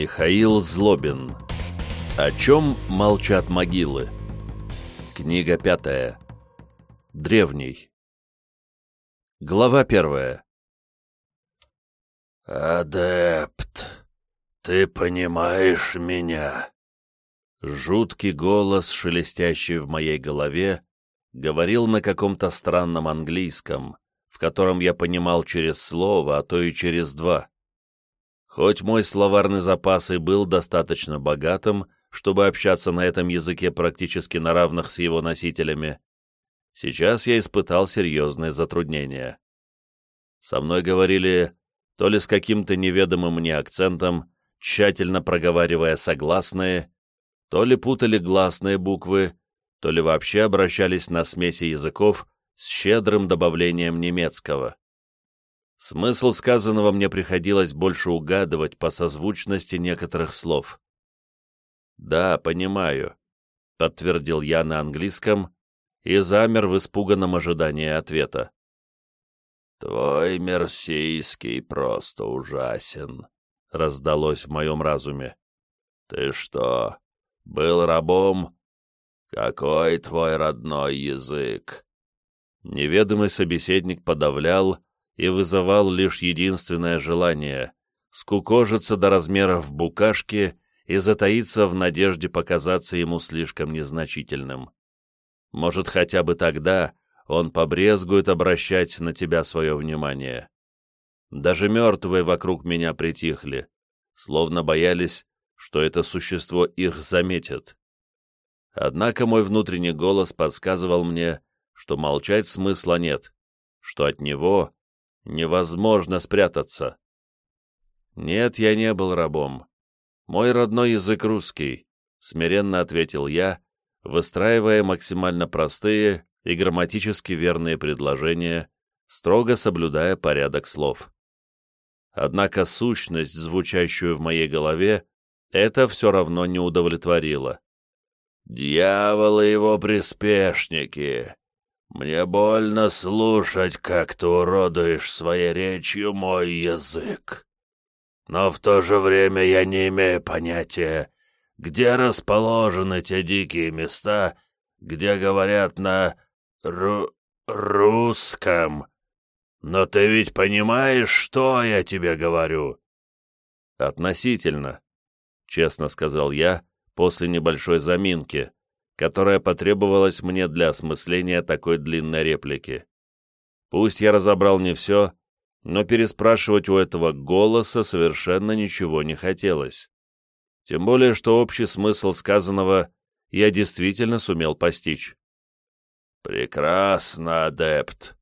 Михаил Злобин. О чем молчат могилы? Книга пятая. Древний. Глава первая. «Адепт, ты понимаешь меня?» Жуткий голос, шелестящий в моей голове, говорил на каком-то странном английском, в котором я понимал через слово, а то и через два. Хоть мой словарный запас и был достаточно богатым, чтобы общаться на этом языке практически на равных с его носителями, сейчас я испытал серьезные затруднения. Со мной говорили то ли с каким-то неведомым мне акцентом, тщательно проговаривая согласные, то ли путали гласные буквы, то ли вообще обращались на смеси языков с щедрым добавлением немецкого. Смысл сказанного мне приходилось больше угадывать по созвучности некоторых слов. «Да, понимаю», — подтвердил я на английском и замер в испуганном ожидании ответа. «Твой мерсийский просто ужасен», — раздалось в моем разуме. «Ты что, был рабом? Какой твой родной язык?» Неведомый собеседник подавлял, и вызывал лишь единственное желание — скукожиться до размеров букашки и затаиться в надежде показаться ему слишком незначительным. Может, хотя бы тогда он побрезгует обращать на тебя свое внимание. Даже мертвые вокруг меня притихли, словно боялись, что это существо их заметит. Однако мой внутренний голос подсказывал мне, что молчать смысла нет, что от него невозможно спрятаться. Нет, я не был рабом. Мой родной язык русский, смиренно ответил я, выстраивая максимально простые и грамматически верные предложения, строго соблюдая порядок слов. Однако сущность, звучащую в моей голове, это все равно не удовлетворило. «Дьяволы его приспешники! Мне больно слушать, как ты уродуешь своей речью мой язык. Но в то же время я не имею понятия, где расположены те дикие места, где говорят на ру русском. Но ты ведь понимаешь, что я тебе говорю?» «Относительно», — честно сказал я после небольшой заминки, которая потребовалась мне для осмысления такой длинной реплики. Пусть я разобрал не все, но переспрашивать у этого голоса совершенно ничего не хотелось. Тем более, что общий смысл сказанного я действительно сумел постичь. «Прекрасно, адепт.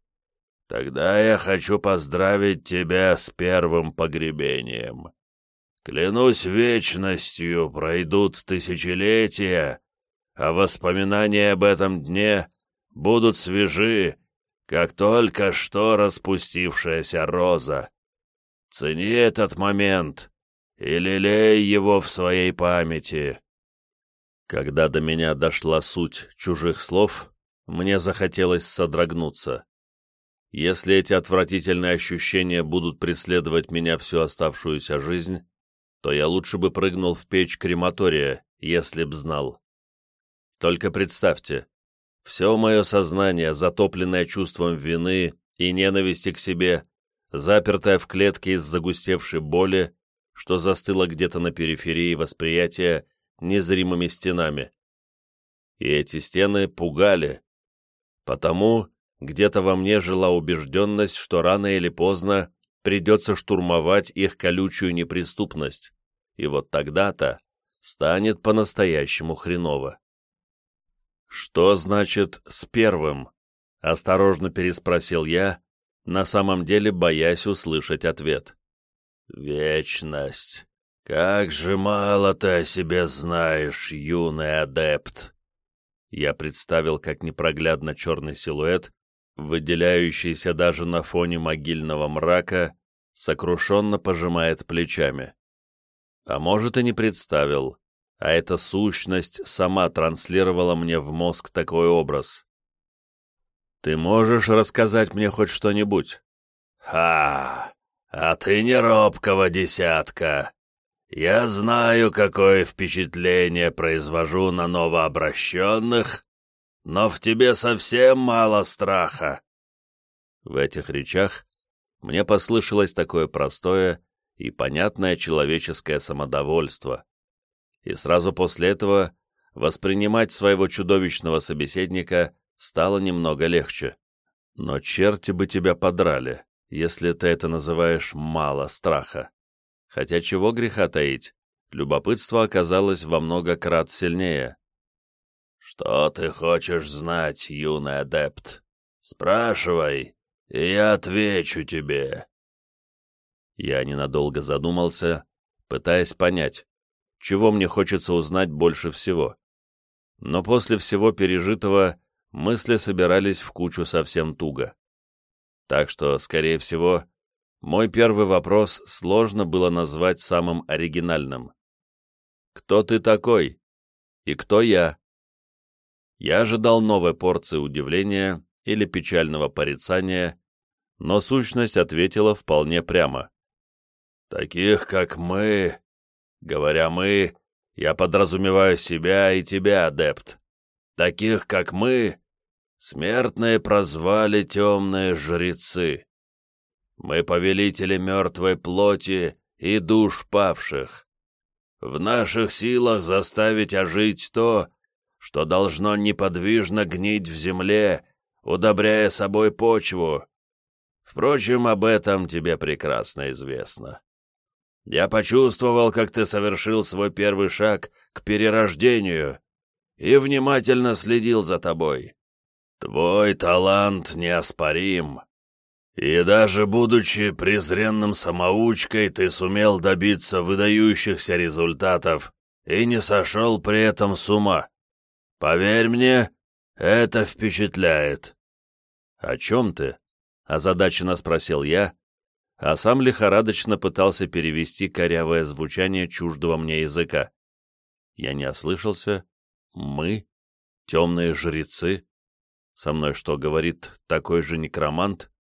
Тогда я хочу поздравить тебя с первым погребением. Клянусь вечностью, пройдут тысячелетия, а воспоминания об этом дне будут свежи, как только что распустившаяся роза. Цени этот момент и лелей его в своей памяти. Когда до меня дошла суть чужих слов, мне захотелось содрогнуться. Если эти отвратительные ощущения будут преследовать меня всю оставшуюся жизнь, то я лучше бы прыгнул в печь крематория, если б знал. Только представьте, все мое сознание, затопленное чувством вины и ненависти к себе, запертое в клетке из загустевшей боли, что застыло где-то на периферии восприятия незримыми стенами. И эти стены пугали. Потому где-то во мне жила убежденность, что рано или поздно придется штурмовать их колючую неприступность, и вот тогда-то станет по-настоящему хреново. «Что значит «с первым»?» — осторожно переспросил я, на самом деле боясь услышать ответ. «Вечность! Как же мало ты о себе знаешь, юный адепт!» Я представил, как непроглядно черный силуэт, выделяющийся даже на фоне могильного мрака, сокрушенно пожимает плечами. А может, и не представил, а эта сущность сама транслировала мне в мозг такой образ. «Ты можешь рассказать мне хоть что-нибудь?» «Ха! А ты не робкого десятка! я знаю, какое впечатление произвожу на новообращенных, но в тебе совсем мало страха». В этих речах мне послышалось такое простое и понятное человеческое самодовольство. И сразу после этого воспринимать своего чудовищного собеседника стало немного легче. Но черти бы тебя подрали, если ты это называешь «мало страха». Хотя чего греха таить, любопытство оказалось во много крат сильнее. «Что ты хочешь знать, юный адепт? Спрашивай, и я отвечу тебе». Я ненадолго задумался, пытаясь понять, чего мне хочется узнать больше всего. Но после всего пережитого мысли собирались в кучу совсем туго. Так что, скорее всего, мой первый вопрос сложно было назвать самым оригинальным. «Кто ты такой? И кто я?» Я ожидал новой порции удивления или печального порицания, но сущность ответила вполне прямо. «Таких, как мы, говоря «мы», я подразумеваю себя и тебя, адепт. Таких, как мы, смертные прозвали темные жрецы. Мы повелители мертвой плоти и душ павших. В наших силах заставить ожить то, что должно неподвижно гнить в земле, удобряя собой почву. Впрочем, об этом тебе прекрасно известно. Я почувствовал, как ты совершил свой первый шаг к перерождению и внимательно следил за тобой. Твой талант неоспорим. И даже будучи презренным самоучкой, ты сумел добиться выдающихся результатов и не сошел при этом с ума. Поверь мне, это впечатляет. — О чем ты? — озадаченно спросил я, а сам лихорадочно пытался перевести корявое звучание чуждого мне языка. Я не ослышался. Мы? Темные жрецы? Со мной что, говорит такой же некромант?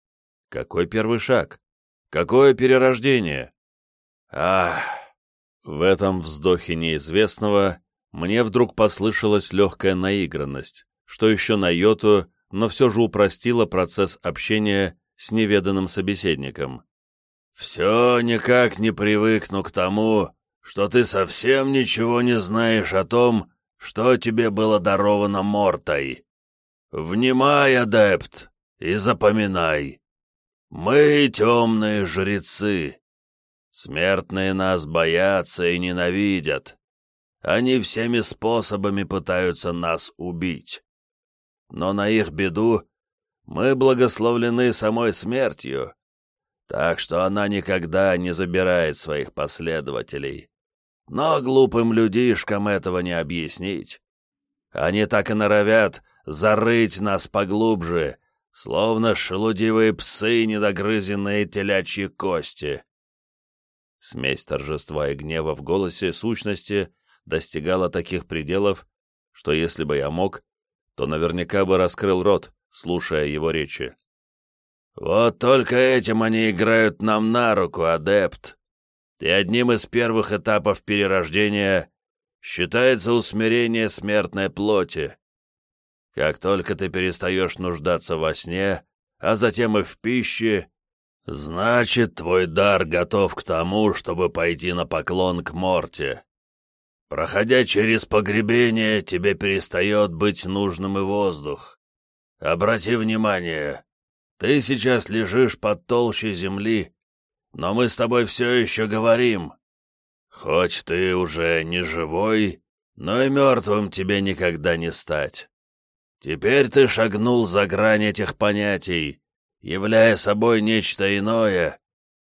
Какой первый шаг? Какое перерождение? Ах! В этом вздохе неизвестного мне вдруг послышалась легкая наигранность, что еще на йоту, но все же упростило процесс общения с неведанным собеседником. «Все никак не привыкну к тому, что ты совсем ничего не знаешь о том, что тебе было даровано Мортой. Внимай, адепт, и запоминай. Мы темные жрецы. Смертные нас боятся и ненавидят. Они всеми способами пытаются нас убить. Но на их беду мы благословлены самой смертью, так что она никогда не забирает своих последователей. Но глупым людишкам этого не объяснить. Они так и норовят зарыть нас поглубже, словно шелудивые псы, недогрызенные телячьи кости. Смесь торжества и гнева в голосе сущности достигала таких пределов, что если бы я мог, то наверняка бы раскрыл рот, слушая его речи. «Вот только этим они играют нам на руку, адепт. И одним из первых этапов перерождения считается усмирение смертной плоти. Как только ты перестаешь нуждаться во сне, а затем и в пище, значит, твой дар готов к тому, чтобы пойти на поклон к Морте. Проходя через погребение, тебе перестает быть нужным и воздух. Обрати внимание, ты сейчас лежишь под толщей земли, но мы с тобой все еще говорим. Хоть ты уже не живой, но и мертвым тебе никогда не стать. Теперь ты шагнул за грань этих понятий, являя собой нечто иное,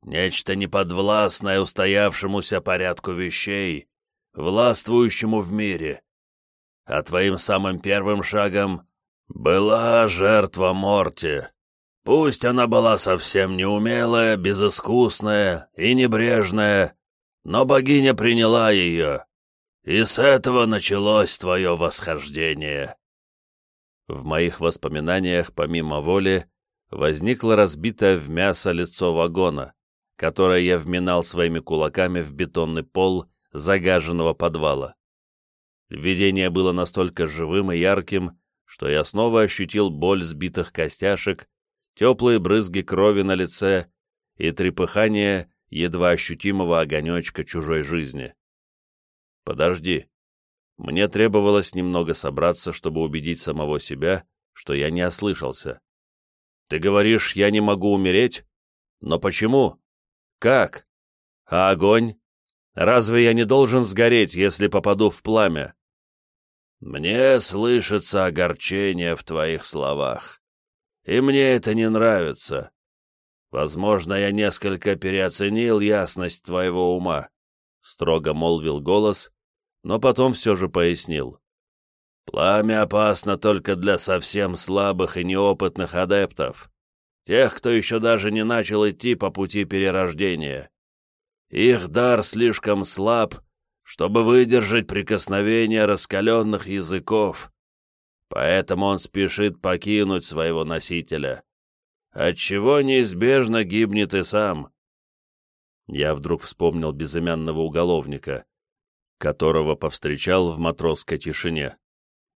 нечто неподвластное устоявшемуся порядку вещей, властвующему в мире. А твоим самым первым шагом была жертва Морти. Пусть она была совсем неумелая, безыскусная и небрежная, но богиня приняла ее, и с этого началось твое восхождение. В моих воспоминаниях, помимо воли, возникло разбитое в мясо лицо вагона, которое я вминал своими кулаками в бетонный пол загаженного подвала. Видение было настолько живым и ярким, что я снова ощутил боль сбитых костяшек, теплые брызги крови на лице и трепыхание едва ощутимого огонечка чужой жизни. Подожди. Мне требовалось немного собраться, чтобы убедить самого себя, что я не ослышался. Ты говоришь, я не могу умереть? Но почему? Как? А огонь? Разве я не должен сгореть, если попаду в пламя? Мне слышится огорчение в твоих словах, и мне это не нравится. Возможно, я несколько переоценил ясность твоего ума, — строго молвил голос, но потом все же пояснил. Пламя опасно только для совсем слабых и неопытных адептов, тех, кто еще даже не начал идти по пути перерождения. Их дар слишком слаб, чтобы выдержать прикосновение раскаленных языков, поэтому он спешит покинуть своего носителя, отчего неизбежно гибнет и сам. Я вдруг вспомнил безымянного уголовника, которого повстречал в матросской тишине.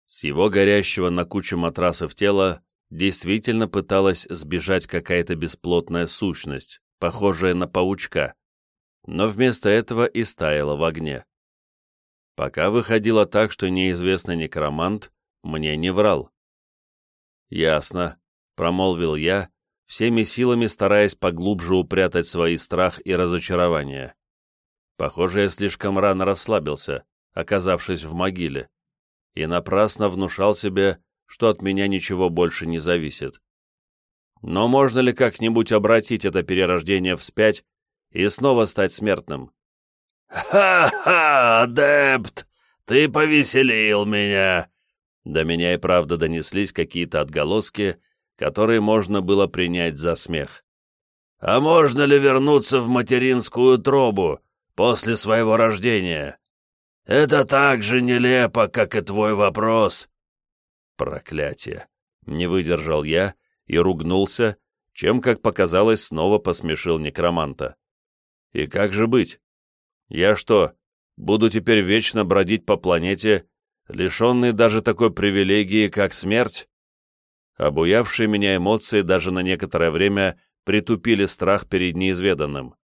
С его горящего на куче матрасов тела действительно пыталась сбежать какая-то бесплотная сущность, похожая на паучка, но вместо этого и стаяла в огне. Пока выходило так, что неизвестный некромант мне не врал. «Ясно», — промолвил я, всеми силами стараясь поглубже упрятать свои страх и разочарование. Похоже, я слишком рано расслабился, оказавшись в могиле, и напрасно внушал себе, что от меня ничего больше не зависит. Но можно ли как-нибудь обратить это перерождение вспять и снова стать смертным? «Ха-ха, адепт! Ты повеселил меня!» До меня и правда донеслись какие-то отголоски, которые можно было принять за смех. «А можно ли вернуться в материнскую тробу после своего рождения? Это так же нелепо, как и твой вопрос». Проклятие! Не выдержал я и ругнулся, чем, как показалось, снова посмешил некроманта. И как же быть? Я что, буду теперь вечно бродить по планете, лишенный даже такой привилегии, как смерть? Обуявшие меня эмоции даже на некоторое время притупили страх перед неизведанным.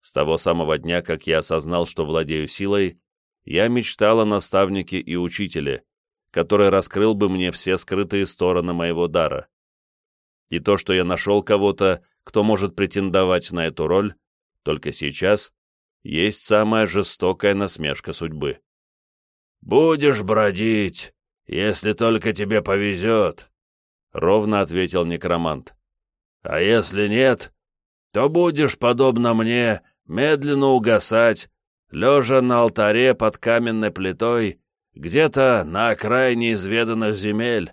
С того самого дня, как я осознал, что владею силой, я мечтал о наставнике и учителе, который раскрыл бы мне все скрытые стороны моего дара. И то, что я нашел кого-то, кто может претендовать на эту роль, только сейчас есть самая жестокая насмешка судьбы. «Будешь бродить, если только тебе повезет», — ровно ответил некромант. «А если нет, то будешь, подобно мне, медленно угасать, лежа на алтаре под каменной плитой, где-то на окраине изведанных земель».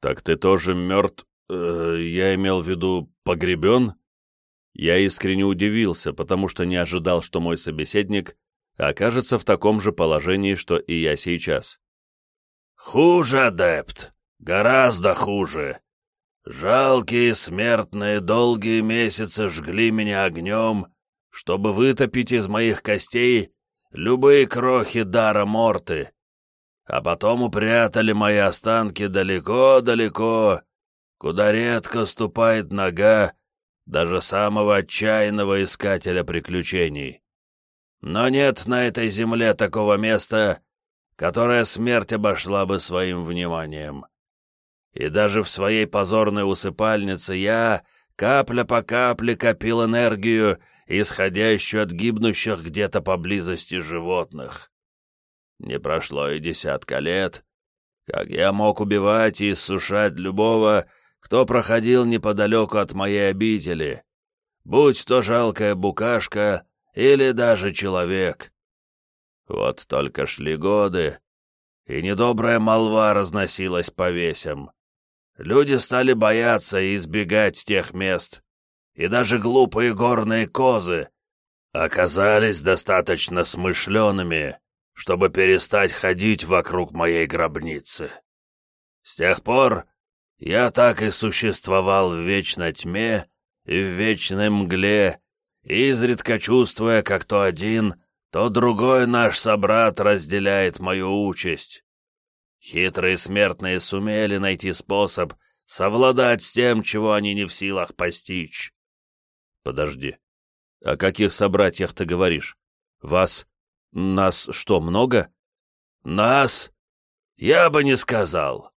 «Так ты тоже мертв, э, я имел в виду погребен?» Я искренне удивился, потому что не ожидал, что мой собеседник окажется в таком же положении, что и я сейчас. «Хуже, адепт, гораздо хуже. Жалкие смертные долгие месяцы жгли меня огнем, чтобы вытопить из моих костей любые крохи дара Морты, а потом упрятали мои останки далеко-далеко, куда редко ступает нога, даже самого отчаянного искателя приключений. Но нет на этой земле такого места, которое смерть обошла бы своим вниманием. И даже в своей позорной усыпальнице я капля по капле копил энергию, исходящую от гибнущих где-то поблизости животных. Не прошло и десятка лет, как я мог убивать и иссушать любого, кто проходил неподалеку от моей обители, будь то жалкая букашка или даже человек. Вот только шли годы, и недобрая молва разносилась по весям. Люди стали бояться и избегать тех мест, и даже глупые горные козы оказались достаточно смышленными, чтобы перестать ходить вокруг моей гробницы. С тех пор я так и существовал в вечной тьме и в вечной мгле, изредка чувствуя, как то один, то другой наш собрат разделяет мою участь. Хитрые смертные сумели найти способ совладать с тем, чего они не в силах постичь. Подожди, о каких собратьях ты говоришь? Вас... нас что, много? Нас? Я бы не сказал.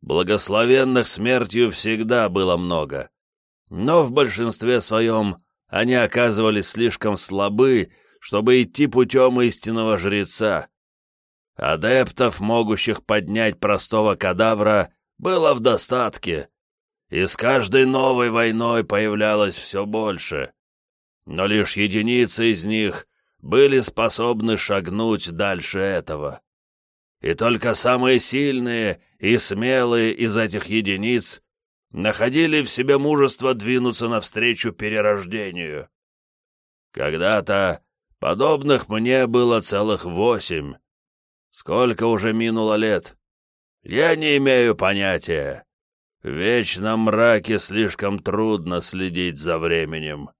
Благословенных смертью всегда было много. Но в большинстве своем они оказывались слишком слабы, чтобы идти путем истинного жреца. Адептов, могущих поднять простого кадавра, было в достатке, и с каждой новой войной появлялось все больше. Но лишь единицы из них были способны шагнуть дальше этого. И только самые сильные и смелые из этих единиц находили в себе мужество двинуться навстречу перерождению. Когда-то подобных мне было целых восемь. Сколько уже минуло лет? Я не имею понятия. В вечном мраке слишком трудно следить за временем.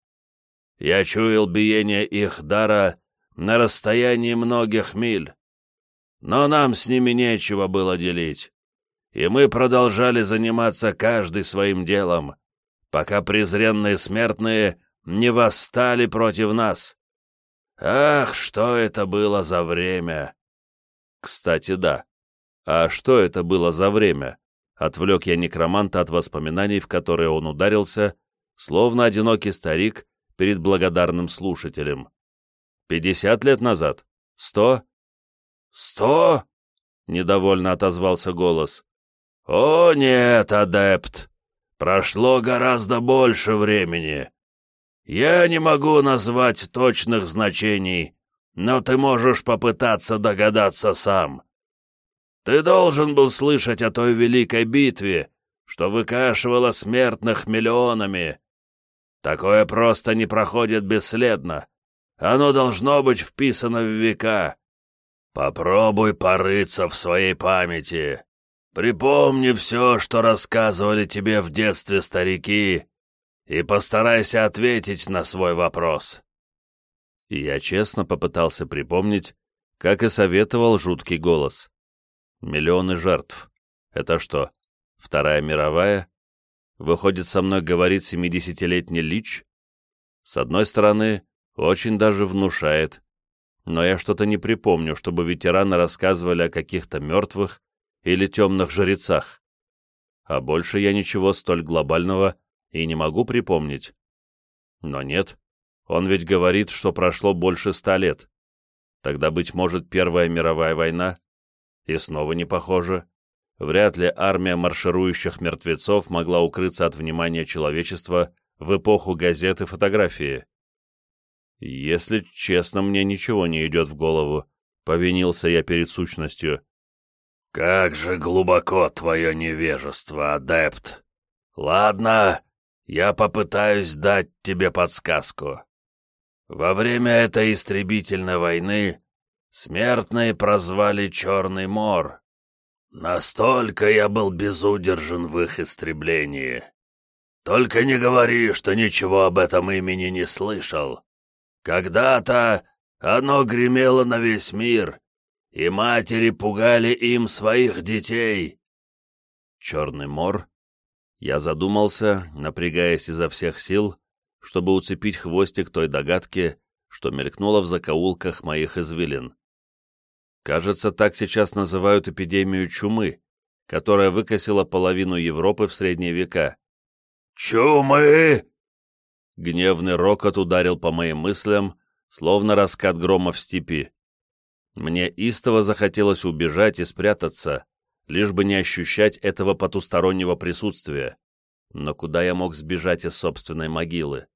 Я чуял биение их дара на расстоянии многих миль. Но нам с ними нечего было делить. И мы продолжали заниматься каждый своим делом, пока презренные смертные не восстали против нас. Ах, что это было за время! Кстати, да. А что это было за время? Отвлек я некроманта от воспоминаний, в которые он ударился, словно одинокий старик перед благодарным слушателем. Пятьдесят лет назад? Сто? Сто? Недовольно отозвался голос. О нет, адепт! Прошло гораздо больше времени. Я не могу назвать точных значений, но ты можешь попытаться догадаться сам. Ты должен был слышать о той великой битве, что выкашивала смертных миллионами. Такое просто не проходит бесследно. Оно должно быть вписано в века. Попробуй порыться в своей памяти. Припомни все, что рассказывали тебе в детстве старики, и постарайся ответить на свой вопрос. И я честно попытался припомнить, как и советовал жуткий голос. Миллионы жертв. Это что, Вторая мировая? Выходит, со мной говорит семидесятилетний Лич? С одной стороны, очень даже внушает. Но я что-то не припомню, чтобы ветераны рассказывали о каких-то мертвых или темных жрецах. А больше я ничего столь глобального и не могу припомнить. Но нет, он ведь говорит, что прошло больше ста лет. Тогда, быть может, Первая мировая война? И снова не похоже. Вряд ли армия марширующих мертвецов могла укрыться от внимания человечества в эпоху газет и фотографии. Если честно, мне ничего не идет в голову, повинился я перед сущностью. «Как же глубоко твое невежество, адепт! Ладно, я попытаюсь дать тебе подсказку. Во время этой истребительной войны смертные прозвали Черный Мор. Настолько я был безудержен в их истреблении. Только не говори, что ничего об этом имени не слышал. Когда-то оно гремело на весь мир, и матери пугали им своих детей. Черный Мор? Я задумался, напрягаясь изо всех сил, чтобы уцепить хвостик той догадки, что мелькнуло в закоулках моих извилин. Кажется, так сейчас называют эпидемию чумы, которая выкосила половину Европы в средние века. «Чумы!» Гневный рокот ударил по моим мыслям, словно раскат грома в степи. Мне истово захотелось убежать и спрятаться, лишь бы не ощущать этого потустороннего присутствия. Но куда я мог сбежать из собственной могилы?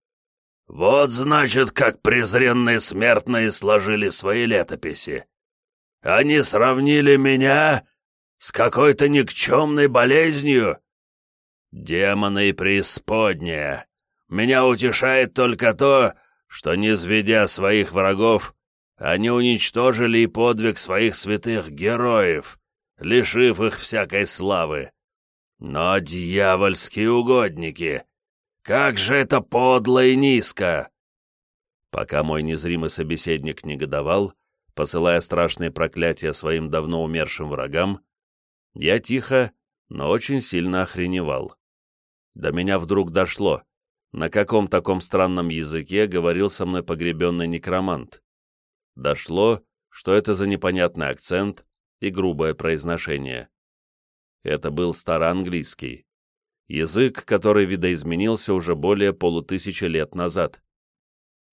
Вот значит, как презренные смертные сложили свои летописи. Они сравнили меня с какой-то никчемной болезнью. Демоны и преисподняя. Меня утешает только то, что, не низведя своих врагов, они уничтожили и подвиг своих святых героев, лишив их всякой славы. Но дьявольские угодники! Как же это подло и низко! Пока мой незримый собеседник негодовал, посылая страшные проклятия своим давно умершим врагам, я тихо, но очень сильно охреневал. До меня вдруг дошло, на каком таком странном языке говорил со мной погребенный некромант. Дошло, что это за непонятный акцент и грубое произношение. Это был староанглийский. Язык, который видоизменился уже более полутысячи лет назад.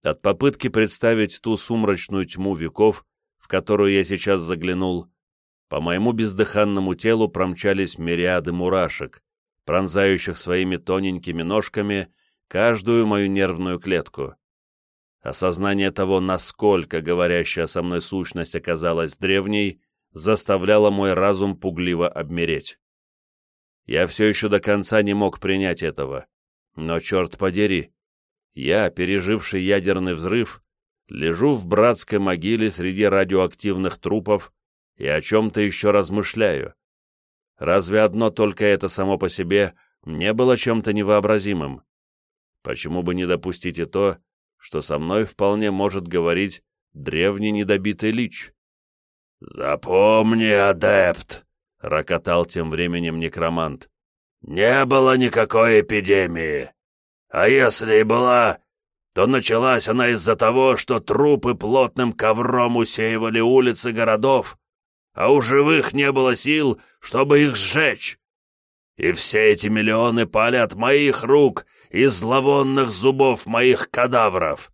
От попытки представить ту сумрачную тьму веков, в которую я сейчас заглянул, по моему бездыханному телу промчались мириады мурашек, пронзающих своими тоненькими ножками каждую мою нервную клетку. Осознание того, насколько говорящая со мной сущность оказалась древней, заставляло мой разум пугливо обмереть. Я все еще до конца не мог принять этого, но, черт подери, я, переживший ядерный взрыв, лежу в братской могиле среди радиоактивных трупов и о чем-то еще размышляю. Разве одно только это само по себе не было чем-то невообразимым? Почему бы не допустить и то, что со мной вполне может говорить древний недобитый лич? «Запомни, адепт!» — рокотал тем временем некромант. «Не было никакой эпидемии. А если и была, то началась она из-за того, что трупы плотным ковром усеивали улицы городов, а у живых не было сил, чтобы их сжечь. И все эти миллионы пали от моих рук и зловонных зубов моих кадавров.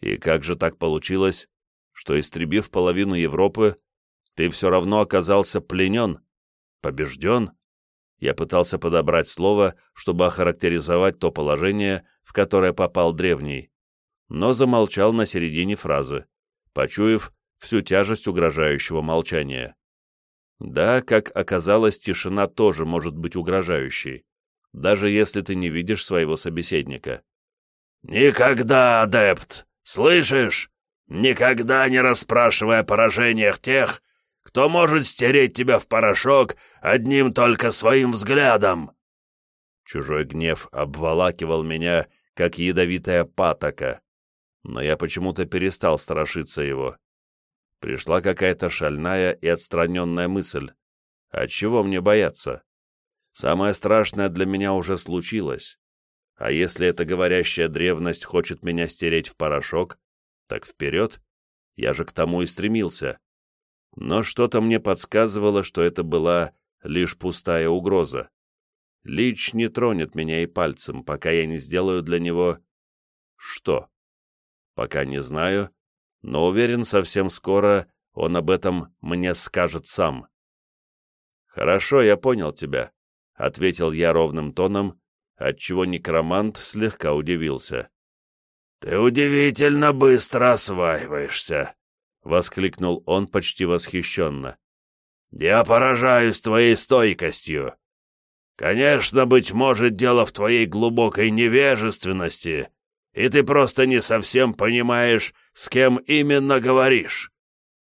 И как же так получилось, что, истребив половину Европы, ты все равно оказался пленен, побежден? Я пытался подобрать слово, чтобы охарактеризовать то положение, в которое попал древний, но замолчал на середине фразы, почуяв всю тяжесть угрожающего молчания. Да, как оказалось, тишина тоже может быть угрожающей, даже если ты не видишь своего собеседника. «Никогда, адепт! Слышишь? Никогда не расспрашивай о поражениях тех, кто может стереть тебя в порошок одним только своим взглядом!» Чужой гнев обволакивал меня, как ядовитая патока, но я почему-то перестал страшиться его. Пришла какая-то шальная и отстраненная мысль. А чего мне бояться? Самое страшное для меня уже случилось. А если эта говорящая древность хочет меня стереть в порошок, так вперед, я же к тому и стремился но что-то мне подсказывало, что это была лишь пустая угроза. Лич не тронет меня и пальцем, пока я не сделаю для него... Что? Пока не знаю, но уверен, совсем скоро он об этом мне скажет сам. «Хорошо, я понял тебя», — ответил я ровным тоном, отчего некромант слегка удивился. «Ты удивительно быстро осваиваешься», — воскликнул он почти восхищенно. «Я поражаюсь твоей стойкостью. Конечно, быть может, дело в твоей глубокой невежественности, и ты просто не совсем понимаешь, с кем именно говоришь.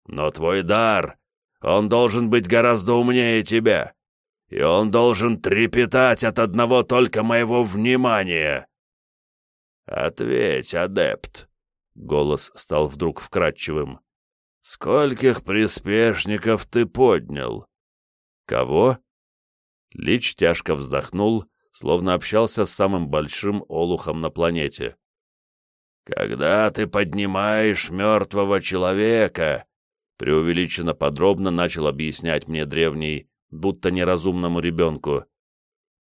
Но твой дар, он должен быть гораздо умнее тебя, и он должен трепетать от одного только моего внимания». «Ответь, адепт», — голос стал вдруг вкрадчивым. «Скольких приспешников ты поднял?» «Кого?» Лич тяжко вздохнул, словно общался с самым большим олухом на планете. «Когда ты поднимаешь мертвого человека», преувеличенно подробно начал объяснять мне древний, будто неразумному ребенку,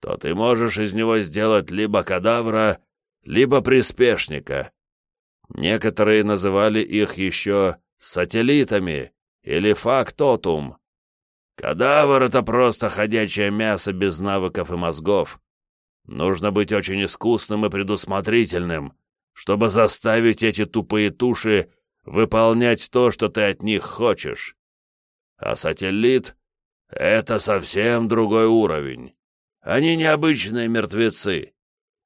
то ты можешь из него сделать либо кадавра, либо приспешника. Некоторые называли их еще сателлитами или фактотум. Кадавр — это просто ходячее мясо без навыков и мозгов. Нужно быть очень искусным и предусмотрительным, чтобы заставить эти тупые туши выполнять то, что ты от них хочешь. А сателлит — это совсем другой уровень. Они необычные мертвецы.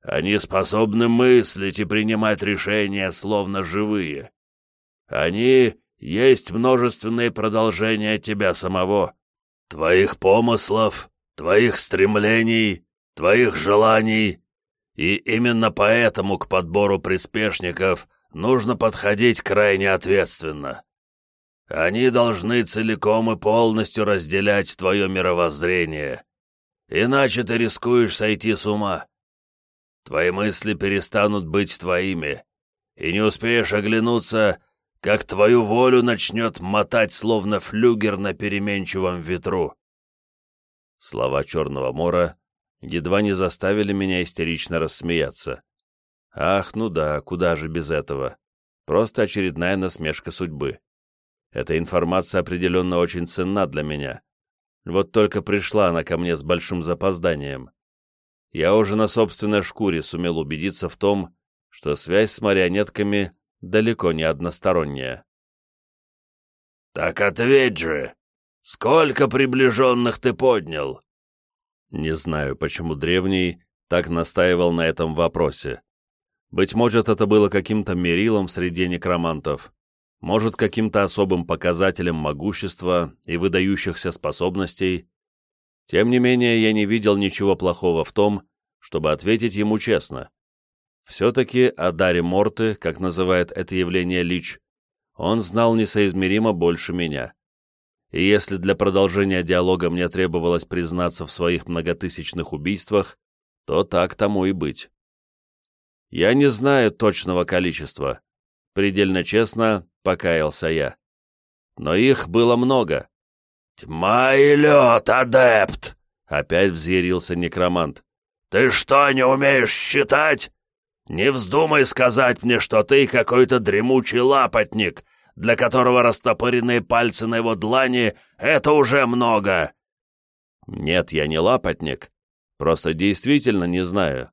Они способны мыслить и принимать решения, словно живые. Они есть множественные продолжения тебя самого, твоих помыслов, твоих стремлений, твоих желаний, и именно поэтому к подбору приспешников нужно подходить крайне ответственно. Они должны целиком и полностью разделять твое мировоззрение, иначе ты рискуешь сойти с ума. Твои мысли перестанут быть твоими, и не успеешь оглянуться, как твою волю начнет мотать, словно флюгер на переменчивом ветру. Слова Черного Мора едва не заставили меня истерично рассмеяться. Ах, ну да, куда же без этого. Просто очередная насмешка судьбы. Эта информация определенно очень ценна для меня. Вот только пришла она ко мне с большим запозданием. Я уже на собственной шкуре сумел убедиться в том, что связь с марионетками далеко не односторонняя. «Так ответь же! Сколько приближенных ты поднял?» Не знаю, почему древний так настаивал на этом вопросе. Быть может, это было каким-то мерилом среди некромантов, может, каким-то особым показателем могущества и выдающихся способностей. Тем не менее, я не видел ничего плохого в том, чтобы ответить ему честно. Все-таки о даре Морты, как называет это явление Лич, он знал несоизмеримо больше меня. И если для продолжения диалога мне требовалось признаться в своих многотысячных убийствах, то так тому и быть. Я не знаю точного количества. Предельно честно, покаялся я. Но их было много. «Тьма и лед, адепт!» — опять взъярился некромант. «Ты что, не умеешь считать? Не вздумай сказать мне, что ты какой-то дремучий лапотник, для которого растопыренные пальцы на его длани — это уже много!» «Нет, я не лапотник. Просто действительно не знаю».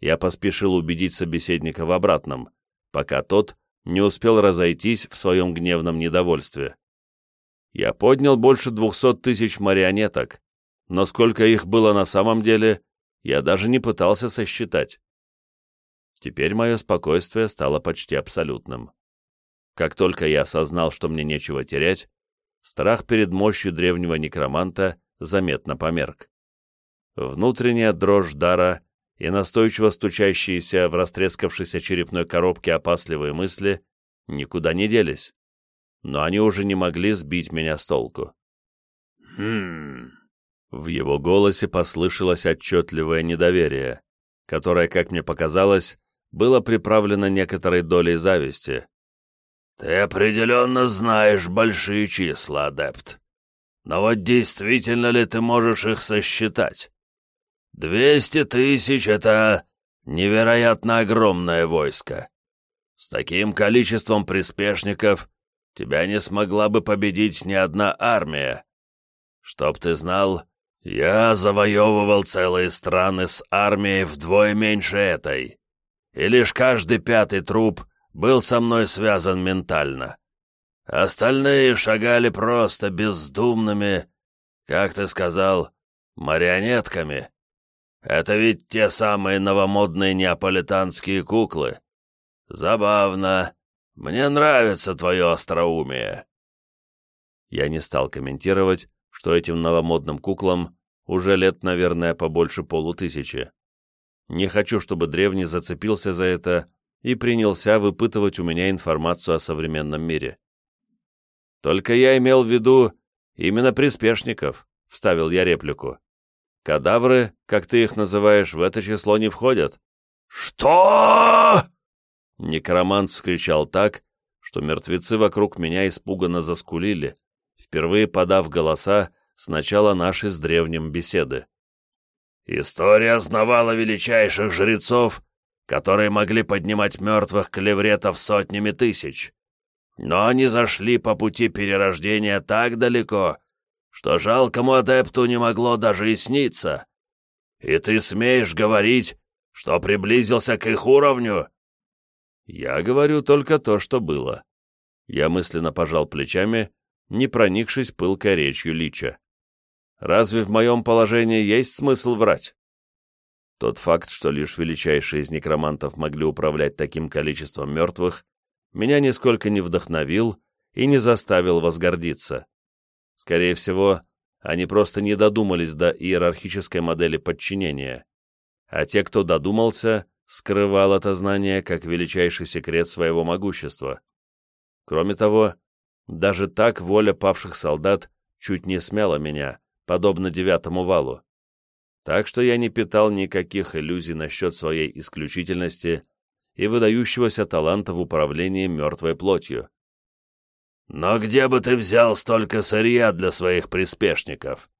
Я поспешил убедить собеседника в обратном, пока тот не успел разойтись в своем гневном недовольстве. Я поднял больше двухсот тысяч марионеток, но сколько их было на самом деле, я даже не пытался сосчитать. Теперь мое спокойствие стало почти абсолютным. Как только я осознал, что мне нечего терять, страх перед мощью древнего некроманта заметно померк. Внутренняя дрожь дара и настойчиво стучащиеся в растрескавшейся черепной коробке опасливые мысли никуда не делись, но они уже не могли сбить меня с толку. «Хм...» В его голосе послышалось отчетливое недоверие, которое, как мне показалось, было приправлено некоторой долей зависти. «Ты определенно знаешь большие числа, адепт. Но вот действительно ли ты можешь их сосчитать? Двести тысяч — это невероятно огромное войско. С таким количеством приспешников тебя не смогла бы победить ни одна армия. Чтоб ты знал, я завоевывал целые страны с армией вдвое меньше этой и лишь каждый пятый труп был со мной связан ментально. Остальные шагали просто бездумными, как ты сказал, марионетками. Это ведь те самые новомодные неаполитанские куклы. Забавно. Мне нравится твое остроумие. Я не стал комментировать, что этим новомодным куклам уже лет, наверное, побольше полутысячи. Не хочу, чтобы древний зацепился за это и принялся выпытывать у меня информацию о современном мире. «Только я имел в виду именно приспешников», — вставил я реплику. «Кадавры, как ты их называешь, в это число не входят». «Что?» Некромант вскричал так, что мертвецы вокруг меня испуганно заскулили, впервые подав голоса с начала нашей с древним беседы. История знавала величайших жрецов, которые могли поднимать мертвых клевретов сотнями тысяч. Но они зашли по пути перерождения так далеко, что жалкому адепту не могло даже и сниться. И ты смеешь говорить, что приблизился к их уровню? Я говорю только то, что было. Я мысленно пожал плечами, не проникшись пылкой речью Лича. Разве в моем положении есть смысл врать? Тот факт, что лишь величайшие из некромантов могли управлять таким количеством мертвых, меня нисколько не вдохновил и не заставил возгордиться. Скорее всего, они просто не додумались до иерархической модели подчинения, а те, кто додумался, скрывал это знание как величайший секрет своего могущества. Кроме того, даже так воля павших солдат чуть не смяла меня, подобно девятому валу. Так что я не питал никаких иллюзий насчет своей исключительности и выдающегося таланта в управлении мертвой плотью. «Но где бы ты взял столько сырья для своих приспешников?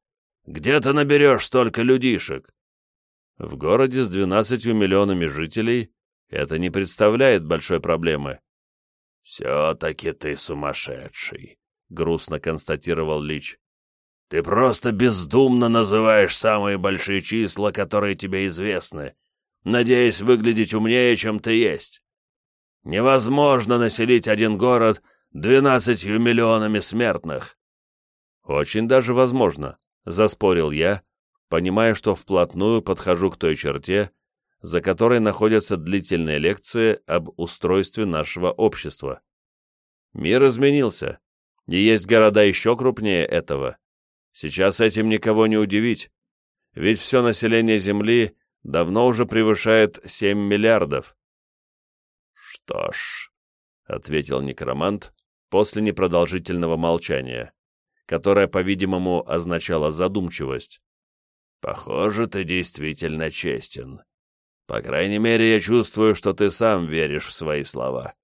Где ты наберешь столько людишек?» В городе с двенадцатью миллионами жителей это не представляет большой проблемы. «Все-таки ты сумасшедший», — грустно констатировал Лич. «Ты просто бездумно называешь самые большие числа, которые тебе известны, надеясь выглядеть умнее, чем ты есть. Невозможно населить один город двенадцатью миллионами смертных». «Очень даже возможно», — заспорил я, понимая, что вплотную подхожу к той черте, за которой находятся длительные лекции об устройстве нашего общества. Мир изменился, и есть города еще крупнее этого. Сейчас этим никого не удивить, ведь все население Земли давно уже превышает 7 миллиардов. «Что ж», — ответил некромант после непродолжительного молчания, которое, по-видимому, означало задумчивость. «Похоже, ты действительно честен. По крайней мере, я чувствую, что ты сам веришь в свои слова.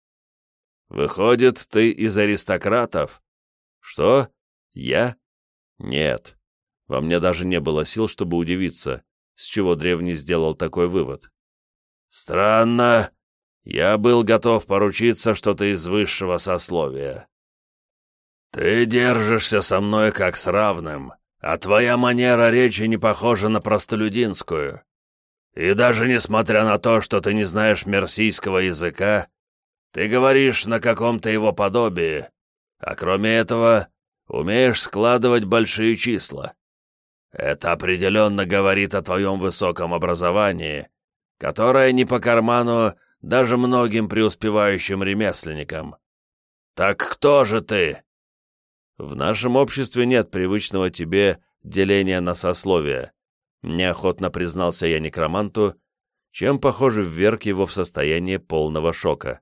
Выходит, ты из аристократов? Что? Я? Нет. Во мне даже не было сил, чтобы удивиться, с чего древний сделал такой вывод. Странно. Я был готов поручиться, что ты из высшего сословия. Ты держишься со мной как с равным, а твоя манера речи не похожа на простолюдинскую. И даже несмотря на то, что ты не знаешь мерсийского языка, ты говоришь на каком-то его подобии, а кроме этого умеешь складывать большие числа. Это определенно говорит о твоем высоком образовании, которое не по карману даже многим преуспевающим ремесленникам. Так кто же ты? В нашем обществе нет привычного тебе деления на сословия, неохотно признался я некроманту, чем, похоже, вверг его в состояние полного шока.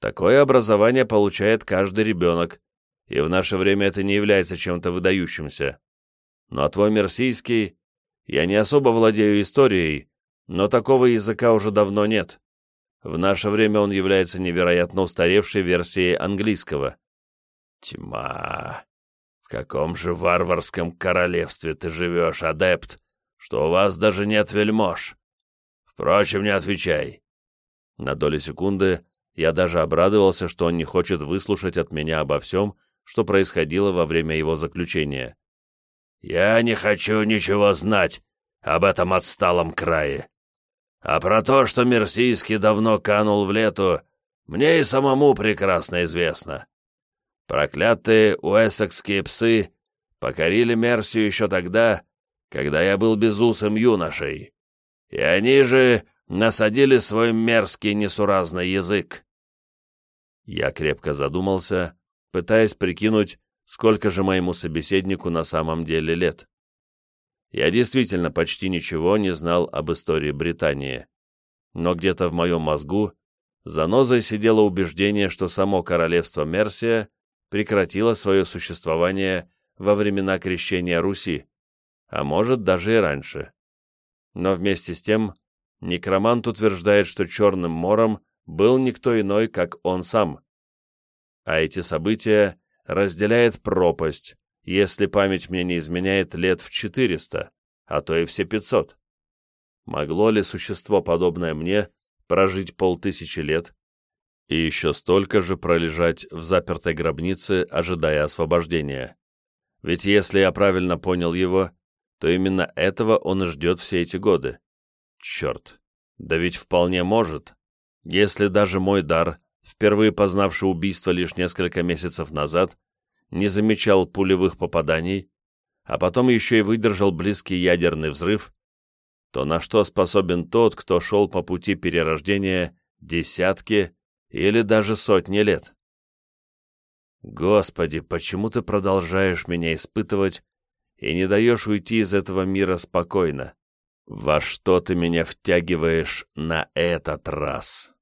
Такое образование получает каждый ребенок, и в наше время это не является чем-то выдающимся. Ну а твой мерсийский... Я не особо владею историей, но такого языка уже давно нет. В наше время он является невероятно устаревшей версией английского. Тьма. В каком же варварском королевстве ты живешь, адепт, что у вас даже нет вельмож? Впрочем, не отвечай. На долю секунды я даже обрадовался, что он не хочет выслушать от меня обо всем, что происходило во время его заключения. «Я не хочу ничего знать об этом отсталом крае. А про то, что Мерсийский давно канул в лету, мне и самому прекрасно известно. Проклятые уэссекские псы покорили Мерсию еще тогда, когда я был безусым юношей, и они же насадили свой мерзкий несуразный язык. Я крепко задумался, пытаясь прикинуть, сколько же моему собеседнику на самом деле лет. Я действительно почти ничего не знал об истории Британии, но где-то в моем мозгу занозой сидело убеждение, что само королевство Мерсия прекратило свое существование во времена крещения Руси, а может даже и раньше. Но вместе с тем некромант утверждает, что Черным мором был никто иной, как он сам. А эти события разделяет пропасть, если память мне не изменяет лет в 400, а то и все 500. Могло ли существо, подобное мне, прожить полтысячи лет и еще столько же пролежать в запертой гробнице, ожидая освобождения? Ведь если я правильно понял его, то именно этого он и ждет все эти годы. Черт, да ведь вполне может. Если даже мой дар, впервые познавший убийство лишь несколько месяцев назад, не замечал пулевых попаданий, а потом еще и выдержал близкий ядерный взрыв, то на что способен тот, кто шел по пути перерождения десятки или даже сотни лет? Господи, почему ты продолжаешь меня испытывать и не даешь уйти из этого мира спокойно? «Во что ты меня втягиваешь на этот раз?»